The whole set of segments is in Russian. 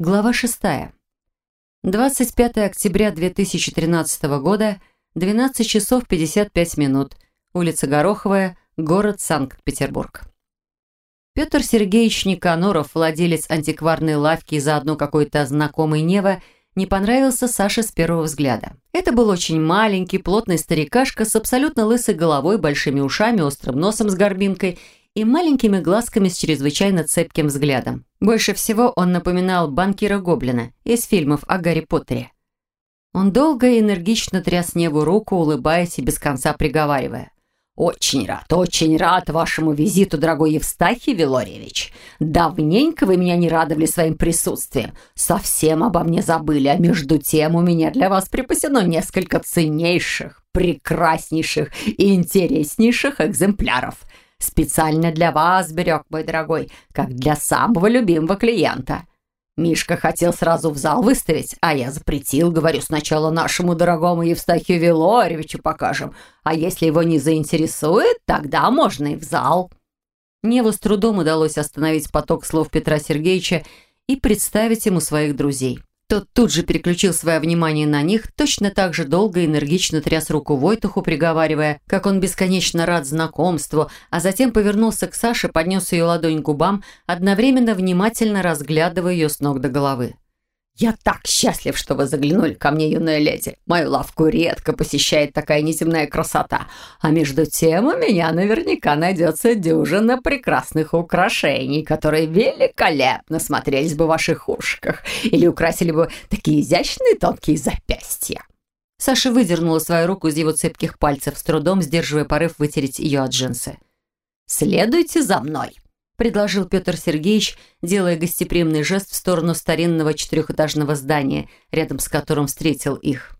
Глава 6. 25 октября 2013 года, 12 часов 55 минут. Улица Гороховая, город Санкт-Петербург. Петр Сергеевич Никаноров, владелец антикварной лавки и заодно какой-то знакомый Нева, не понравился Саше с первого взгляда. Это был очень маленький, плотный старикашка с абсолютно лысой головой, большими ушами, острым носом с горбинкой и маленькими глазками с чрезвычайно цепким взглядом. Больше всего он напоминал банкира Гоблина из фильмов о Гарри Поттере. Он долго и энергично тряс небу руку, улыбаясь и без конца приговаривая. «Очень рад, очень рад вашему визиту, дорогой Евстахий Вилорьевич. Давненько вы меня не радовали своим присутствием. Совсем обо мне забыли, а между тем у меня для вас припасено несколько ценнейших, прекраснейших и интереснейших экземпляров. Специально для вас берег, мой дорогой, как для самого любимого клиента. Мишка хотел сразу в зал выставить, а я запретил, говорю, сначала нашему дорогому Евстахию Вилорьевичу покажем, а если его не заинтересует, тогда можно и в зал». Неву с трудом удалось остановить поток слов Петра Сергеевича и представить ему своих друзей. Тот тут же переключил свое внимание на них, точно так же долго и энергично тряс руку Войтуху, приговаривая, как он бесконечно рад знакомству, а затем повернулся к Саше, поднес ее ладонь к губам, одновременно внимательно разглядывая ее с ног до головы. «Я так счастлив, что вы заглянули ко мне, юная леди. Мою лавку редко посещает такая неземная красота. А между тем у меня наверняка найдется дюжина прекрасных украшений, которые великолепно смотрелись бы в ваших ушках или украсили бы такие изящные тонкие запястья». Саша выдернула свою руку из его цепких пальцев, с трудом сдерживая порыв вытереть ее от джинсы. «Следуйте за мной», – предложил Петр Сергеевич, делая гостеприимный жест в сторону старинного четырехэтажного здания, рядом с которым встретил их.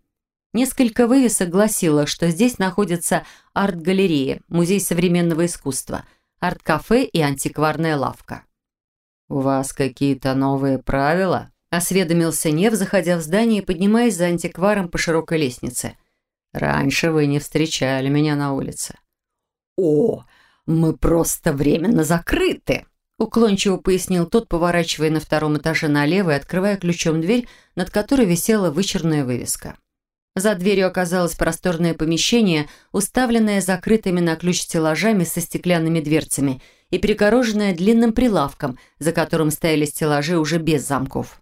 Несколько вывесок гласило, что здесь находится арт-галерея, музей современного искусства, арт-кафе и антикварная лавка. «У вас какие-то новые правила?» – осведомился Нев, заходя в здание и поднимаясь за антикваром по широкой лестнице. «Раньше вы не встречали меня на улице». «О, «Мы просто временно закрыты», — уклончиво пояснил тот, поворачивая на втором этаже налево и открывая ключом дверь, над которой висела вычерная вывеска. За дверью оказалось просторное помещение, уставленное закрытыми на ключ стеллажами со стеклянными дверцами и перегороженное длинным прилавком, за которым стояли стеллажи уже без замков.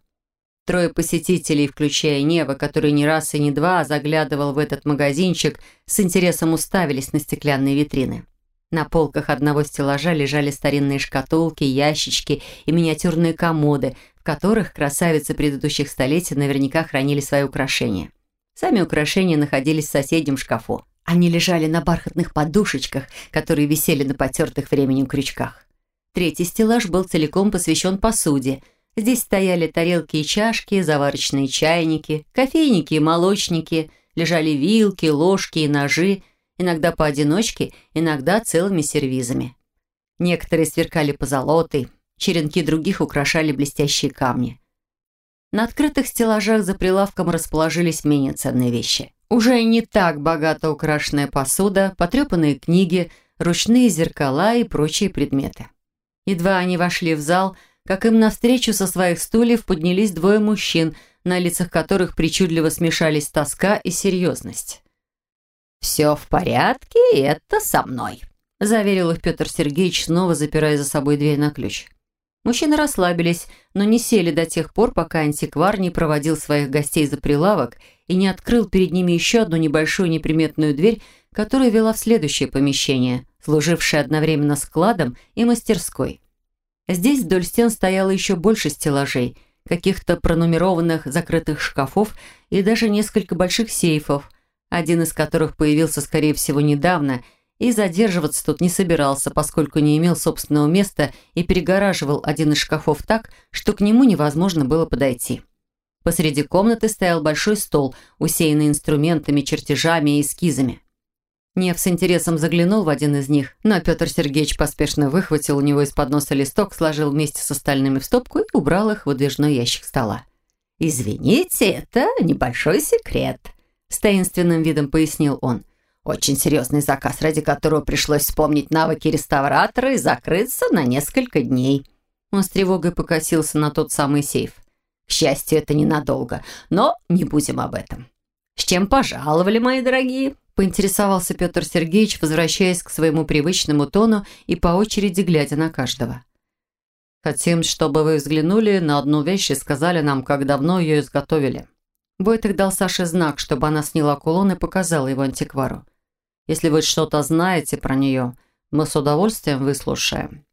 Трое посетителей, включая Нева, который не раз и не два заглядывал в этот магазинчик, с интересом уставились на стеклянные витрины. На полках одного стеллажа лежали старинные шкатулки, ящички и миниатюрные комоды, в которых красавицы предыдущих столетий наверняка хранили свои украшения. Сами украшения находились в соседнем шкафу. Они лежали на бархатных подушечках, которые висели на потертых временем крючках. Третий стеллаж был целиком посвящен посуде. Здесь стояли тарелки и чашки, заварочные чайники, кофейники и молочники, лежали вилки, ложки и ножи, иногда поодиночке, иногда целыми сервизами. Некоторые сверкали позолотой, черенки других украшали блестящие камни. На открытых стеллажах за прилавком расположились менее ценные вещи. Уже не так богато украшенная посуда, потрепанные книги, ручные зеркала и прочие предметы. Едва они вошли в зал, как им навстречу со своих стульев поднялись двое мужчин, на лицах которых причудливо смешались тоска и серьезность. «Все в порядке, это со мной», – заверил их Петр Сергеевич, снова запирая за собой дверь на ключ. Мужчины расслабились, но не сели до тех пор, пока антиквар не проводил своих гостей за прилавок и не открыл перед ними еще одну небольшую неприметную дверь, которая вела в следующее помещение, служившее одновременно складом и мастерской. Здесь вдоль стен стояло еще больше стеллажей, каких-то пронумерованных закрытых шкафов и даже несколько больших сейфов – один из которых появился, скорее всего, недавно, и задерживаться тут не собирался, поскольку не имел собственного места и перегораживал один из шкафов так, что к нему невозможно было подойти. Посреди комнаты стоял большой стол, усеянный инструментами, чертежами и эскизами. Нев с интересом заглянул в один из них, но Петр Сергеевич поспешно выхватил у него из-под носа листок, сложил вместе с остальными в стопку и убрал их в выдвижной ящик стола. «Извините, это небольшой секрет», с таинственным видом пояснил он. Очень серьезный заказ, ради которого пришлось вспомнить навыки реставратора и закрыться на несколько дней. Он с тревогой покосился на тот самый сейф. К счастью, это ненадолго. Но не будем об этом. С чем пожаловали, мои дорогие?» Поинтересовался Петр Сергеевич, возвращаясь к своему привычному тону и по очереди глядя на каждого. «Хотим, чтобы вы взглянули на одну вещь и сказали нам, как давно ее изготовили». Бойтых дал Саше знак, чтобы она сняла кулон и показала его антиквару. «Если вы что-то знаете про нее, мы с удовольствием выслушаем».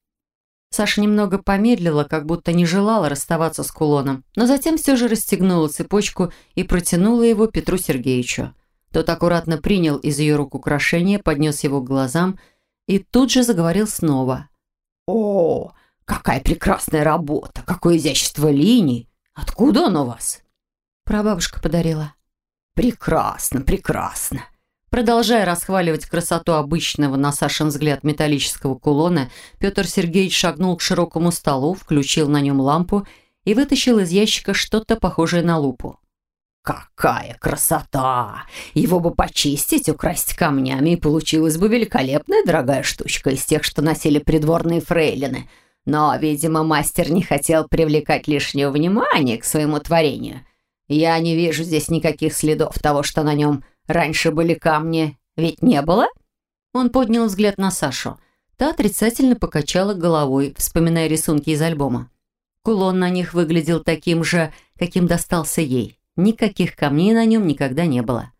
Саша немного помедлила, как будто не желала расставаться с кулоном, но затем все же расстегнула цепочку и протянула его Петру Сергеевичу. Тот аккуратно принял из ее рук украшение, поднес его к глазам и тут же заговорил снова. «О, какая прекрасная работа! Какое изящество линий! Откуда оно у вас?» «Прабабушка подарила». «Прекрасно, прекрасно!» Продолжая расхваливать красоту обычного, на Сашин взгляд, металлического кулона, Петр Сергеевич шагнул к широкому столу, включил на нем лампу и вытащил из ящика что-то похожее на лупу. «Какая красота! Его бы почистить, украсть камнями, и получилась бы великолепная дорогая штучка из тех, что носили придворные фрейлины. Но, видимо, мастер не хотел привлекать лишнего внимания к своему творению. Я не вижу здесь никаких следов того, что на нем Раньше были камни, ведь не было?» Он поднял взгляд на Сашу. Та отрицательно покачала головой, вспоминая рисунки из альбома. Кулон на них выглядел таким же, каким достался ей. Никаких камней на нем никогда не было.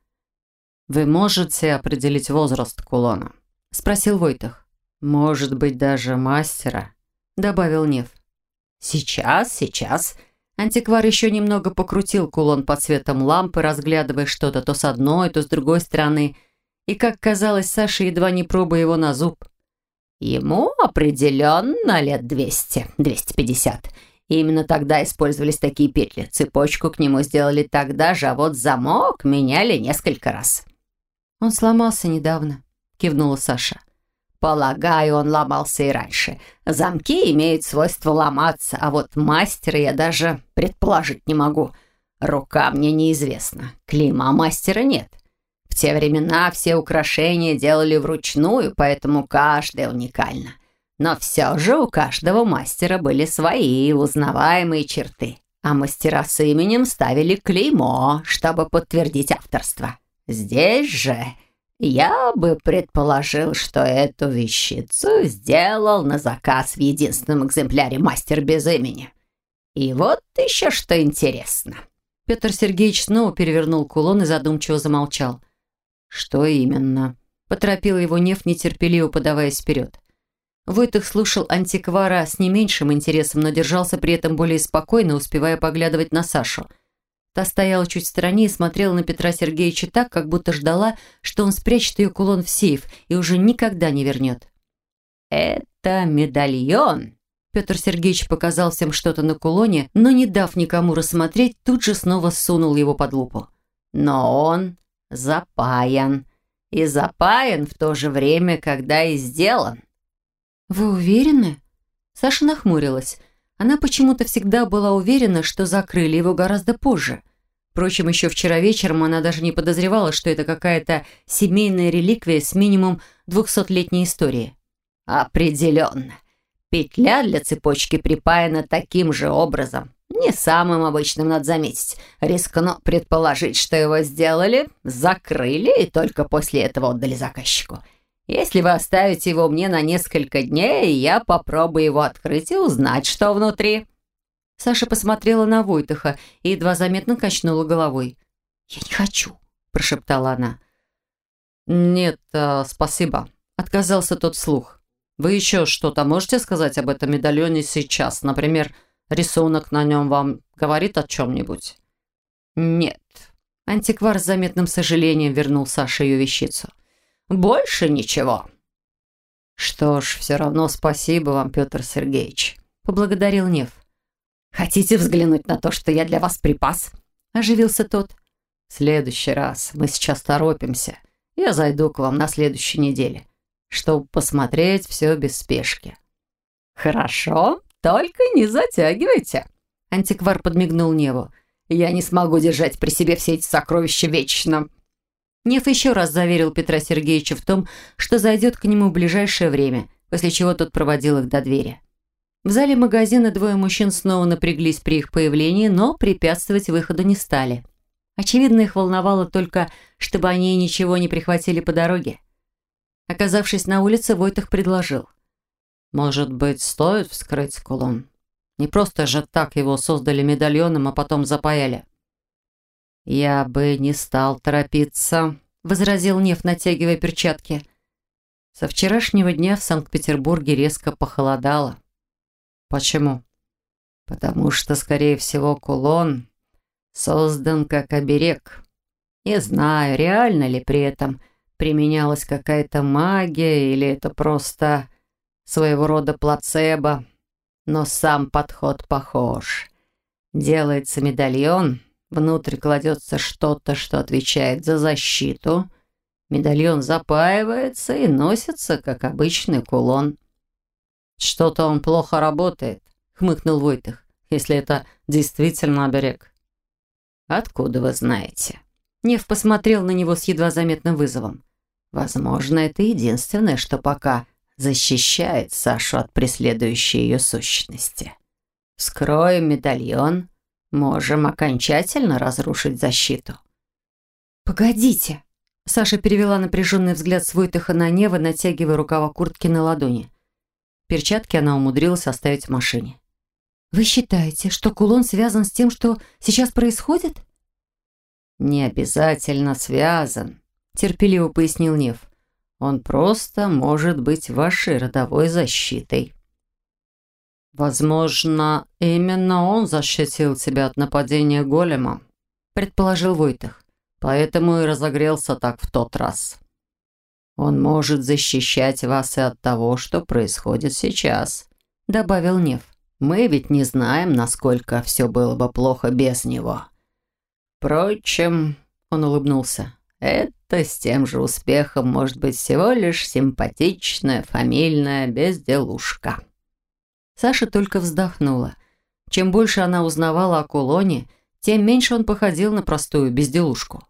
«Вы можете определить возраст кулона?» – спросил Войтах. «Может быть, даже мастера?» – добавил Нев. «Сейчас, сейчас», Антиквар еще немного покрутил кулон под светом лампы, разглядывая что-то то с одной, то с другой стороны. И, как казалось, Саша едва не пробуя его на зуб. Ему определенно лет двести, двести пятьдесят. Именно тогда использовались такие петли. Цепочку к нему сделали тогда же, а вот замок меняли несколько раз. «Он сломался недавно», — кивнула Саша. Полагаю, он ломался и раньше. Замки имеют свойство ломаться, а вот мастера я даже предположить не могу. Рука мне неизвестна. Клима мастера нет. В те времена все украшения делали вручную, поэтому каждое уникально. Но все же у каждого мастера были свои узнаваемые черты. А мастера с именем ставили клеймо, чтобы подтвердить авторство. Здесь же я бы предположил, что эту вещицу сделал на заказ в единственном экземпляре мастер без имени. И вот еще что интересно. Петр Сергеевич снова перевернул кулон и задумчиво замолчал. «Что именно?» Поторопил его Нев, нетерпеливо подаваясь вперед. Войтых слушал антиквара с не меньшим интересом, но держался при этом более спокойно, успевая поглядывать на Сашу – Та стояла чуть в стороне и смотрела на Петра Сергеевича так, как будто ждала, что он спрячет ее кулон в сейф и уже никогда не вернет. «Это медальон!» Петр Сергеевич показал всем что-то на кулоне, но, не дав никому рассмотреть, тут же снова сунул его под лупу. «Но он запаян. И запаян в то же время, когда и сделан». «Вы уверены?» Саша нахмурилась. Она почему-то всегда была уверена, что закрыли его гораздо позже. Впрочем, еще вчера вечером она даже не подозревала, что это какая-то семейная реликвия с минимум двухсотлетней историей. «Определенно. Петля для цепочки припаяна таким же образом. Не самым обычным, надо заметить. Рискну предположить, что его сделали, закрыли и только после этого отдали заказчику. Если вы оставите его мне на несколько дней, я попробую его открыть и узнать, что внутри». Саша посмотрела на Войтыха и едва заметно качнула головой. «Я не хочу», – прошептала она. «Нет, э, спасибо», – отказался тот вслух. «Вы еще что-то можете сказать об этом медальоне сейчас? Например, рисунок на нем вам говорит о чем-нибудь?» «Нет». Антиквар с заметным сожалением вернул Саше ее вещицу. Больше ничего». «Что ж, все равно спасибо вам, Петр Сергеевич», — поблагодарил Нев. «Хотите взглянуть на то, что я для вас припас?» — оживился тот. «В следующий раз. Мы сейчас торопимся. Я зайду к вам на следующей неделе, чтобы посмотреть все без спешки». «Хорошо, только не затягивайте», — антиквар подмигнул Неву. «Я не смогу держать при себе все эти сокровища вечно». Нев еще раз заверил Петра Сергеевича в том, что зайдет к нему в ближайшее время, после чего тот проводил их до двери. В зале магазина двое мужчин снова напряглись при их появлении, но препятствовать выходу не стали. Очевидно, их волновало только, чтобы они ничего не прихватили по дороге. Оказавшись на улице, Войтах предложил. «Может быть, стоит вскрыть кулон? Не просто же так его создали медальоном, а потом запаяли». «Я бы не стал торопиться», — возразил Нев, натягивая перчатки. Со вчерашнего дня в Санкт-Петербурге резко похолодало. Почему? Потому что, скорее всего, кулон создан как оберег. Не знаю, реально ли при этом применялась какая-то магия или это просто своего рода плацебо, но сам подход похож. Делается медальон, внутрь кладется что-то, что отвечает за защиту. Медальон запаивается и носится, как обычный кулон. «Что-то он плохо работает», — хмыкнул Войтых, «если это действительно оберег». «Откуда вы знаете?» Нев посмотрел на него с едва заметным вызовом. «Возможно, это единственное, что пока защищает Сашу от преследующей ее сущности. Вскроем медальон, можем окончательно разрушить защиту». «Погодите!» Саша перевела напряженный взгляд с Войтыха на Нева, натягивая рукава куртки на ладони. Перчатки она умудрилась оставить в машине. «Вы считаете, что кулон связан с тем, что сейчас происходит?» «Не обязательно связан», — терпеливо пояснил Нев. «Он просто может быть вашей родовой защитой». «Возможно, именно он защитил тебя от нападения голема», — предположил Войтах. «Поэтому и разогрелся так в тот раз». Он может защищать вас и от того, что происходит сейчас», — добавил Нев. «Мы ведь не знаем, насколько все было бы плохо без него». «Впрочем», — он улыбнулся, — «это с тем же успехом может быть всего лишь симпатичная фамильная безделушка». Саша только вздохнула. Чем больше она узнавала о кулоне, тем меньше он походил на простую безделушку.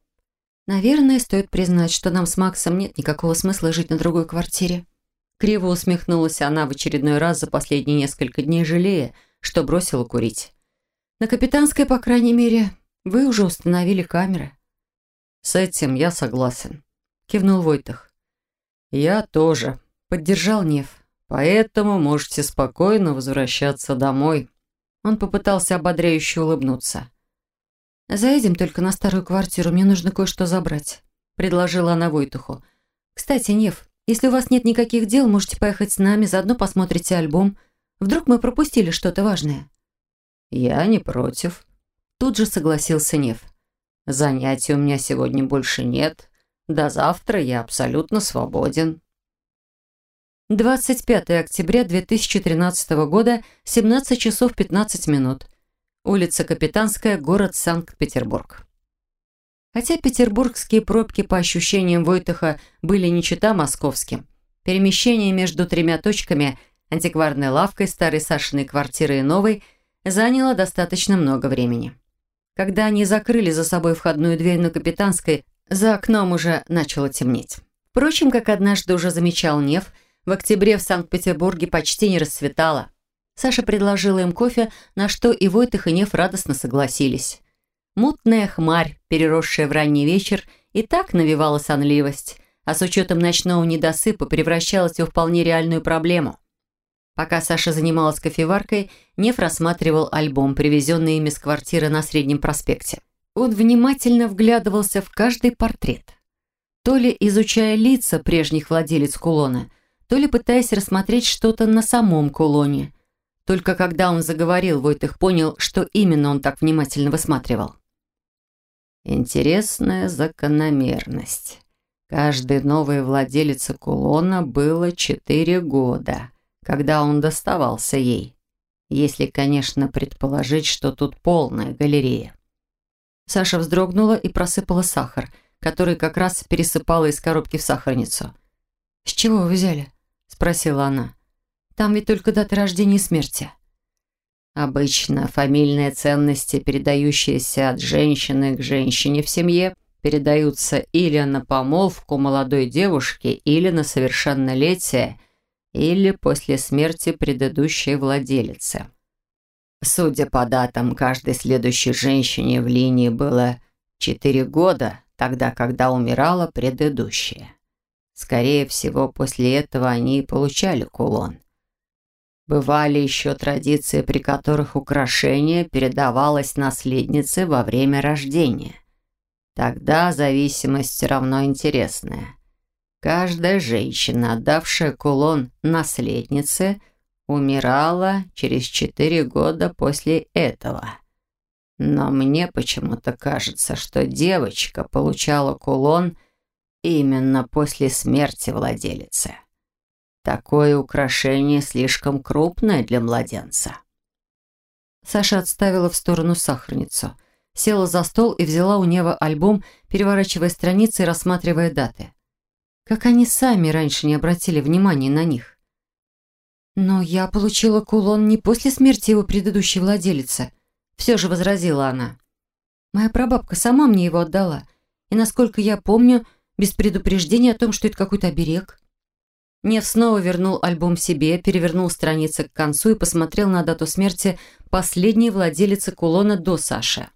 Наверное, стоит признать, что нам с Максом нет никакого смысла жить на другой квартире. Криво усмехнулась она в очередной раз за последние несколько дней, жалея, что бросила курить. На Капитанской, по крайней мере, вы уже установили камеры. С этим я согласен, кивнул Войтах. Я тоже, поддержал Нев. Поэтому можете спокойно возвращаться домой. Он попытался ободряюще улыбнуться. «Заедем только на старую квартиру, мне нужно кое-что забрать», — предложила она Войтуху. «Кстати, Нев, если у вас нет никаких дел, можете поехать с нами, заодно посмотрите альбом. Вдруг мы пропустили что-то важное». «Я не против», — тут же согласился Нев. «Занятий у меня сегодня больше нет. До завтра я абсолютно свободен». 25 октября 2013 года, 17 часов 15 минут. Улица Капитанская, город Санкт-Петербург. Хотя петербургские пробки, по ощущениям Войтаха, были не чета московским, перемещение между тремя точками, антикварной лавкой, старой Сашиной квартирой и новой, заняло достаточно много времени. Когда они закрыли за собой входную дверь на Капитанской, за окном уже начало темнеть. Впрочем, как однажды уже замечал Нев, в октябре в Санкт-Петербурге почти не расцветало – Саша предложила им кофе, на что и Войтых, и Нев радостно согласились. Мутная хмарь, переросшая в ранний вечер, и так навевала сонливость, а с учетом ночного недосыпа превращалась в вполне реальную проблему. Пока Саша занималась кофеваркой, Нев рассматривал альбом, привезенный ими с квартиры на Среднем проспекте. Он внимательно вглядывался в каждый портрет. То ли изучая лица прежних владелец кулона, то ли пытаясь рассмотреть что-то на самом кулоне – только когда он заговорил, Войтых понял, что именно он так внимательно высматривал. Интересная закономерность. Каждый новый владелец кулона было четыре года, когда он доставался ей. Если, конечно, предположить, что тут полная галерея. Саша вздрогнула и просыпала сахар, который как раз пересыпала из коробки в сахарницу. «С чего вы взяли?» – спросила она. Там ведь только дата рождения и смерти. Обычно фамильные ценности, передающиеся от женщины к женщине в семье, передаются или на помолвку молодой девушки, или на совершеннолетие или после смерти предыдущей владелицы. Судя по датам, каждой следующей женщине в линии было 4 года, тогда, когда умирала предыдущая. Скорее всего, после этого они и получали кулон. Бывали еще традиции, при которых украшение передавалось наследнице во время рождения. Тогда зависимость равно интересная. Каждая женщина, отдавшая кулон наследнице, умирала через четыре года после этого. Но мне почему-то кажется, что девочка получала кулон именно после смерти владелицы. Такое украшение слишком крупное для младенца. Саша отставила в сторону сахарницу, села за стол и взяла у Нева альбом, переворачивая страницы и рассматривая даты. Как они сами раньше не обратили внимания на них. «Но я получила кулон не после смерти его предыдущей владелицы», все же возразила она. «Моя прабабка сама мне его отдала, и, насколько я помню, без предупреждения о том, что это какой-то оберег». Нев снова вернул альбом себе, перевернул страницы к концу и посмотрел на дату смерти последней владелицы кулона до Саши.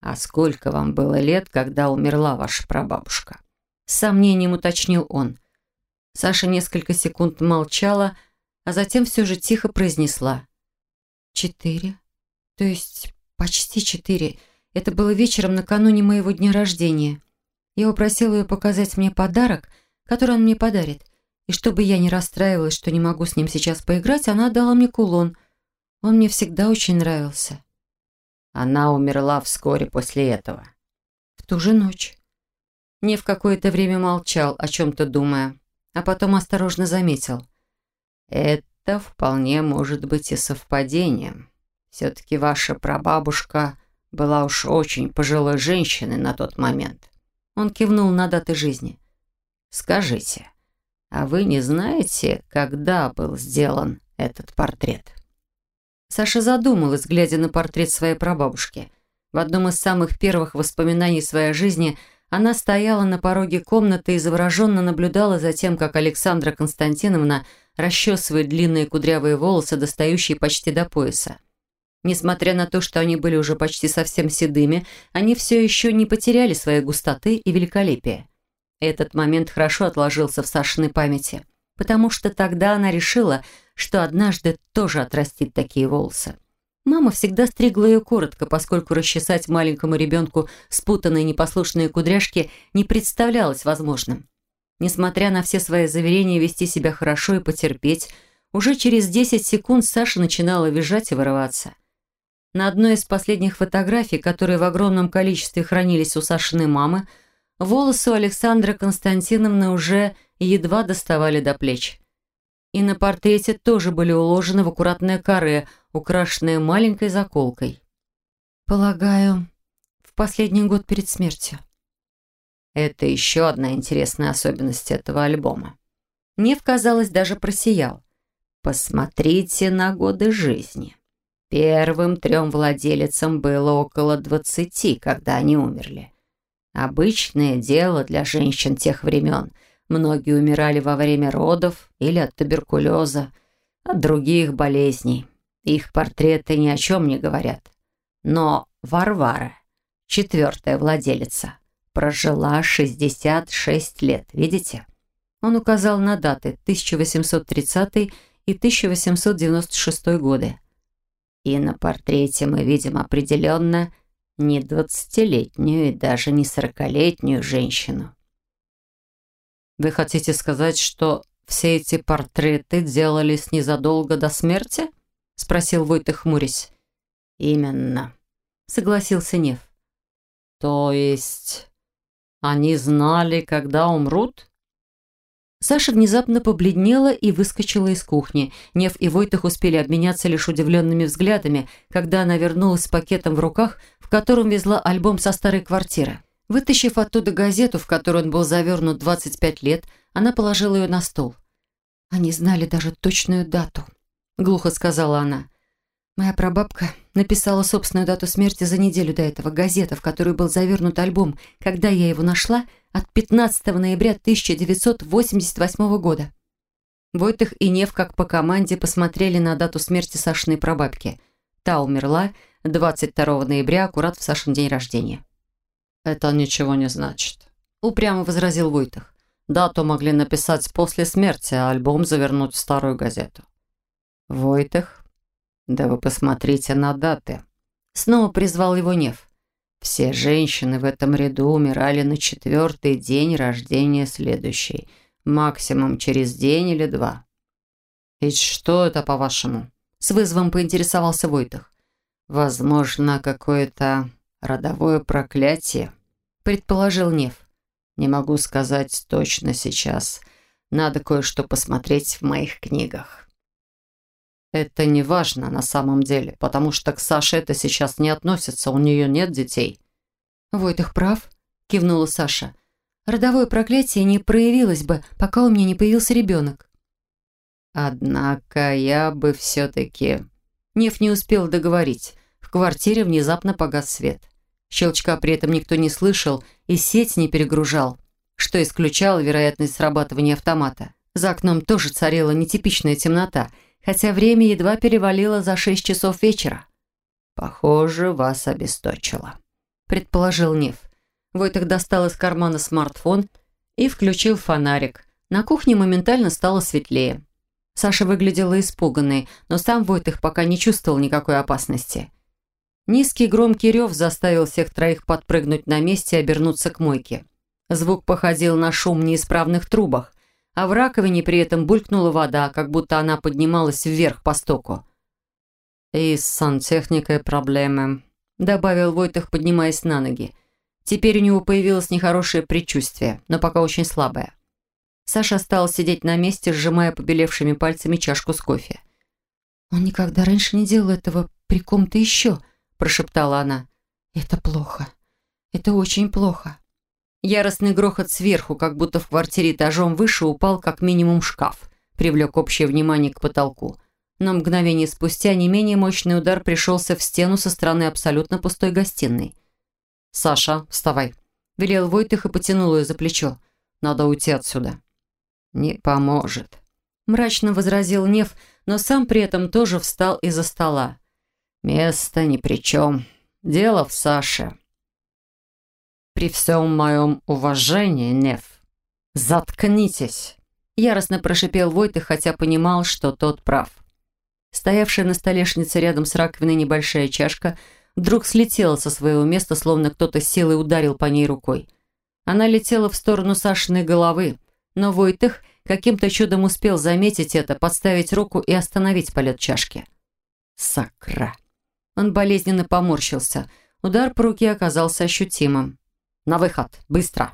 «А сколько вам было лет, когда умерла ваша прабабушка?» С сомнением уточнил он. Саша несколько секунд молчала, а затем все же тихо произнесла. «Четыре? То есть почти четыре. Это было вечером накануне моего дня рождения. Я упросила ее показать мне подарок, который он мне подарит». И чтобы я не расстраивалась, что не могу с ним сейчас поиграть, она дала мне кулон. Он мне всегда очень нравился. Она умерла вскоре после этого. В ту же ночь. Не в какое-то время молчал, о чем-то думая, а потом осторожно заметил. Это вполне может быть и совпадением. Все-таки ваша прабабушка была уж очень пожилой женщиной на тот момент. Он кивнул на даты жизни. Скажите, а вы не знаете, когда был сделан этот портрет?» Саша задумалась, глядя на портрет своей прабабушки. В одном из самых первых воспоминаний своей жизни она стояла на пороге комнаты и завороженно наблюдала за тем, как Александра Константиновна расчесывает длинные кудрявые волосы, достающие почти до пояса. Несмотря на то, что они были уже почти совсем седыми, они все еще не потеряли своей густоты и великолепия. Этот момент хорошо отложился в Сашиной памяти, потому что тогда она решила, что однажды тоже отрастит такие волосы. Мама всегда стригла ее коротко, поскольку расчесать маленькому ребенку спутанные непослушные кудряшки не представлялось возможным. Несмотря на все свои заверения вести себя хорошо и потерпеть, уже через 10 секунд Саша начинала визжать и вырываться. На одной из последних фотографий, которые в огромном количестве хранились у Сашиной мамы, Волосы у Александры Константиновны уже едва доставали до плеч. И на портрете тоже были уложены в аккуратное каре, украшенное маленькой заколкой. «Полагаю, в последний год перед смертью». Это еще одна интересная особенность этого альбома. Нев, казалось, даже просиял. Посмотрите на годы жизни. Первым трем владелицам было около двадцати, когда они умерли. Обычное дело для женщин тех времен. Многие умирали во время родов или от туберкулеза, от других болезней. Их портреты ни о чем не говорят. Но Варвара, четвертая владелица, прожила 66 лет, видите? Он указал на даты 1830 и 1896 годы. И на портрете мы видим определенно не двадцатилетнюю и даже не сорокалетнюю женщину. Вы хотите сказать, что все эти портреты делались незадолго до смерти? Спросил Войтых хмурясь. Именно, согласился Нев. То есть они знали, когда умрут? Саша внезапно побледнела и выскочила из кухни. Нев и Войтых успели обменяться лишь удивленными взглядами, когда она вернулась с пакетом в руках, в котором везла альбом со старой квартиры. Вытащив оттуда газету, в которую он был завернут 25 лет, она положила ее на стол. «Они знали даже точную дату», — глухо сказала она. «Моя прабабка написала собственную дату смерти за неделю до этого. Газета, в которую был завернут альбом, когда я его нашла, от 15 ноября 1988 года». Войтых и Нев, как по команде, посмотрели на дату смерти Сашиной прабабки. Та умерла 22 ноября, аккурат в Сашин день рождения. «Это ничего не значит», — упрямо возразил Войтых. «Дату могли написать после смерти, а альбом завернуть в старую газету». «Войтых, да вы посмотрите на даты». Снова призвал его Нев. Все женщины в этом ряду умирали на четвертый день рождения следующей, максимум через день или два. «И что это, по-вашему?» С вызовом поинтересовался Войтах. «Возможно, какое-то родовое проклятие», предположил Нев. «Не могу сказать точно сейчас. Надо кое-что посмотреть в моих книгах». Это не важно на самом деле, потому что к Саше это сейчас не относится, у нее нет детей. Войтых прав, кивнула Саша. Родовое проклятие не проявилось бы, пока у меня не появился ребенок. Однако я бы все-таки... Нев не успел договорить. В квартире внезапно погас свет. Щелчка при этом никто не слышал и сеть не перегружал, что исключало вероятность срабатывания автомата. За окном тоже царила нетипичная темнота – хотя время едва перевалило за шесть часов вечера. «Похоже, вас обесточило», — предположил Нев. Войтах достал из кармана смартфон и включил фонарик. На кухне моментально стало светлее. Саша выглядела испуганной, но сам Войтых пока не чувствовал никакой опасности. Низкий громкий рев заставил всех троих подпрыгнуть на месте и обернуться к мойке. Звук походил на шум неисправных трубах а в раковине при этом булькнула вода, как будто она поднималась вверх по стоку. «И с сантехникой проблемы», — добавил Войтах, поднимаясь на ноги. Теперь у него появилось нехорошее предчувствие, но пока очень слабое. Саша стал сидеть на месте, сжимая побелевшими пальцами чашку с кофе. «Он никогда раньше не делал этого при ком-то еще», — прошептала она. «Это плохо. Это очень плохо». Яростный грохот сверху, как будто в квартире этажом выше упал как минимум шкаф, привлек общее внимание к потолку. Но мгновение спустя не менее мощный удар пришелся в стену со стороны абсолютно пустой гостиной. «Саша, вставай!» – велел Войтых и потянул ее за плечо. «Надо уйти отсюда». «Не поможет», – мрачно возразил Нев, но сам при этом тоже встал из-за стола. «Место ни при чем. Дело в Саше». «При всем моем уважении, Нев, заткнитесь!» Яростно прошипел Войтых, хотя понимал, что тот прав. Стоявшая на столешнице рядом с раковиной небольшая чашка вдруг слетела со своего места, словно кто-то силой ударил по ней рукой. Она летела в сторону Сашиной головы, но Войтых каким-то чудом успел заметить это, подставить руку и остановить полет чашки. Сакра. Он болезненно поморщился. Удар по руке оказался ощутимым. На выход! Быстро!»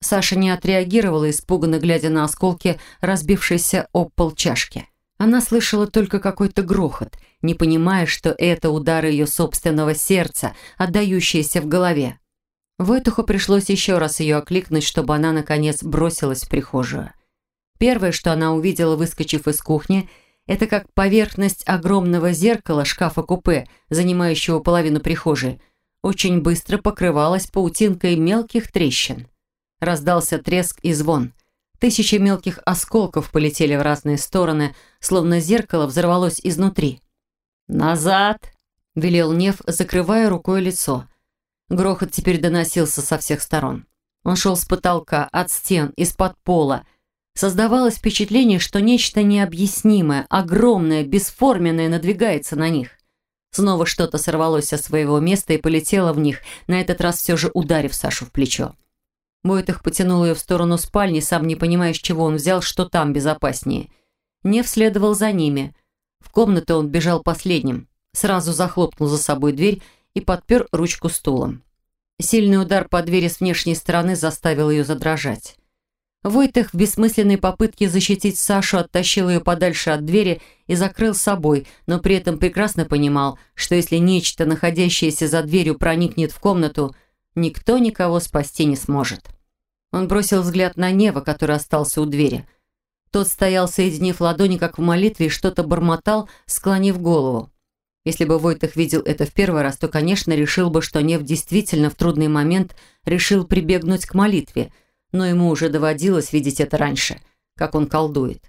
Саша не отреагировала, испуганно глядя на осколки разбившейся об пол чашки. Она слышала только какой-то грохот, не понимая, что это удары ее собственного сердца, отдающиеся в голове. Войтуху пришлось еще раз ее окликнуть, чтобы она, наконец, бросилась в прихожую. Первое, что она увидела, выскочив из кухни, это как поверхность огромного зеркала шкафа-купе, занимающего половину прихожей, очень быстро покрывалась паутинкой мелких трещин. Раздался треск и звон. Тысячи мелких осколков полетели в разные стороны, словно зеркало взорвалось изнутри. «Назад!» – велел Нев, закрывая рукой лицо. Грохот теперь доносился со всех сторон. Он шел с потолка, от стен, из-под пола. Создавалось впечатление, что нечто необъяснимое, огромное, бесформенное надвигается на них. Снова что-то сорвалось со своего места и полетело в них, на этот раз все же ударив Сашу в плечо. Войтых потянул ее в сторону спальни, сам не понимая, с чего он взял, что там безопаснее. Нев следовал за ними. В комнату он бежал последним, сразу захлопнул за собой дверь и подпер ручку стулом. Сильный удар по двери с внешней стороны заставил ее задрожать. Войтых в бессмысленной попытке защитить Сашу оттащил ее подальше от двери и закрыл собой, но при этом прекрасно понимал, что если нечто, находящееся за дверью, проникнет в комнату, никто никого спасти не сможет. Он бросил взгляд на Нева, который остался у двери. Тот стоял, соединив ладони, как в молитве, и что-то бормотал, склонив голову. Если бы Войтых видел это в первый раз, то, конечно, решил бы, что Нев действительно в трудный момент решил прибегнуть к молитве – но ему уже доводилось видеть это раньше, как он колдует.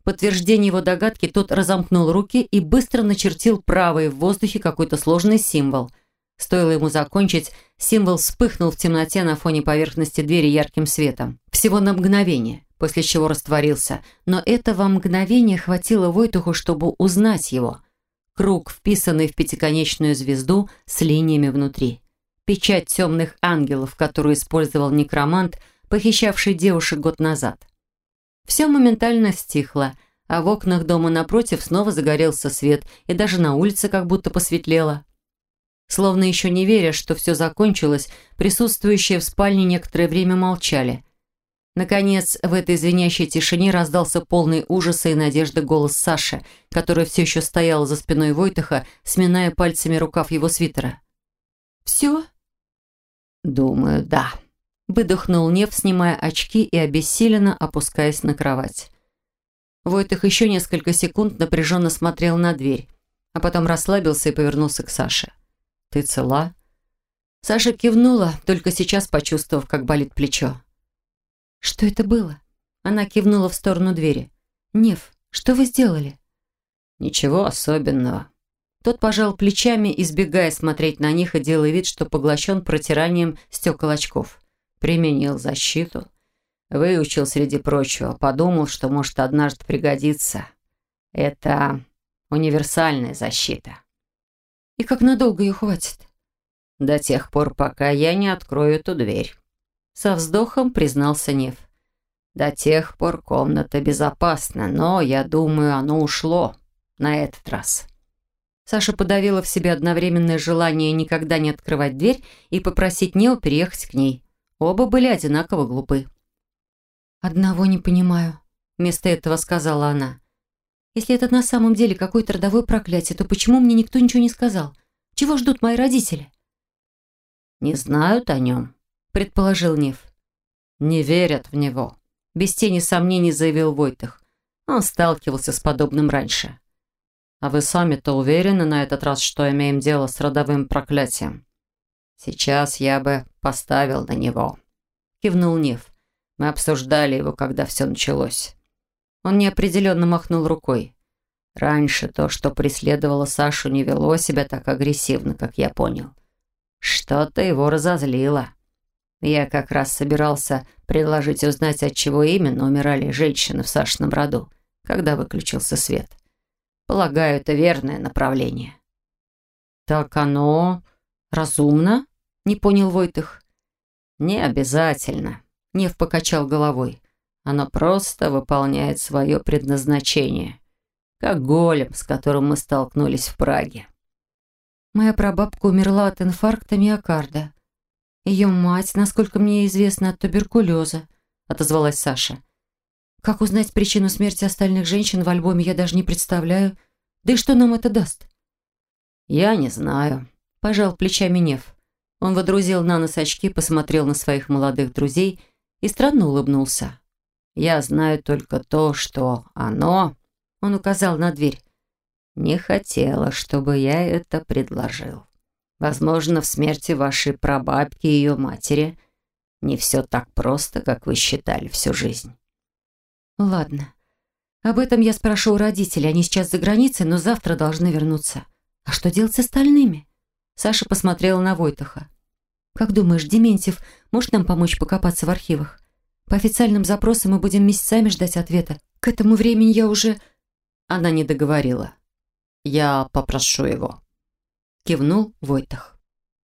В подтверждение его догадки тот разомкнул руки и быстро начертил правой в воздухе какой-то сложный символ. Стоило ему закончить, символ вспыхнул в темноте на фоне поверхности двери ярким светом. Всего на мгновение, после чего растворился. Но этого мгновения хватило Войтуху, чтобы узнать его. Круг, вписанный в пятиконечную звезду с линиями внутри. Печать темных ангелов, которую использовал некромант, похищавший девушек год назад. Все моментально стихло, а в окнах дома напротив снова загорелся свет, и даже на улице как будто посветлело. Словно еще не веря, что все закончилось, присутствующие в спальне некоторое время молчали. Наконец, в этой звенящей тишине раздался полный ужаса и надежды голос Саши, который все еще стоял за спиной Войтаха, сминая пальцами рукав его свитера. «Все?» «Думаю, да», Выдохнул Нев, снимая очки и обессиленно опускаясь на кровать. Войтых еще несколько секунд напряженно смотрел на дверь, а потом расслабился и повернулся к Саше. «Ты цела?» Саша кивнула, только сейчас почувствовав, как болит плечо. «Что это было?» Она кивнула в сторону двери. «Нев, что вы сделали?» «Ничего особенного». Тот пожал плечами, избегая смотреть на них и делая вид, что поглощен протиранием стекол очков применил защиту, выучил среди прочего, подумал, что может однажды пригодиться. Это универсальная защита. И как надолго ее хватит? До тех пор, пока я не открою эту дверь. Со вздохом признался Нев. До тех пор комната безопасна, но, я думаю, оно ушло на этот раз. Саша подавила в себе одновременное желание никогда не открывать дверь и попросить Нео переехать к ней. Оба были одинаково глупы. «Одного не понимаю», — вместо этого сказала она. «Если это на самом деле какое-то родовое проклятие, то почему мне никто ничего не сказал? Чего ждут мои родители?» «Не знают о нем», — предположил Нев. «Не верят в него», — без тени сомнений заявил Войтых. Он сталкивался с подобным раньше. «А вы сами-то уверены на этот раз, что имеем дело с родовым проклятием?» «Сейчас я бы поставил на него», — кивнул Нев. «Мы обсуждали его, когда все началось». Он неопределенно махнул рукой. Раньше то, что преследовало Сашу, не вело себя так агрессивно, как я понял. Что-то его разозлило. Я как раз собирался предложить узнать, от чего именно умирали женщины в Сашином роду, когда выключился свет. Полагаю, это верное направление. «Так оно разумно?» Не понял Войтых. Не обязательно. Нев покачал головой. Оно просто выполняет свое предназначение. Как голем, с которым мы столкнулись в Праге. Моя прабабка умерла от инфаркта миокарда. Ее мать, насколько мне известно, от туберкулеза, отозвалась Саша. Как узнать причину смерти остальных женщин в альбоме, я даже не представляю. Да и что нам это даст? Я не знаю, пожал плечами Нев. Он водрузил на нос очки, посмотрел на своих молодых друзей и странно улыбнулся. «Я знаю только то, что оно...» Он указал на дверь. «Не хотела, чтобы я это предложил. Возможно, в смерти вашей прабабки и ее матери не все так просто, как вы считали всю жизнь». «Ладно. Об этом я спрошу у родителей. Они сейчас за границей, но завтра должны вернуться. А что делать с остальными?» Саша посмотрела на Войтаха. «Как думаешь, Дементьев может нам помочь покопаться в архивах? По официальным запросам мы будем месяцами ждать ответа. К этому времени я уже...» Она не договорила. «Я попрошу его», — кивнул Войтах.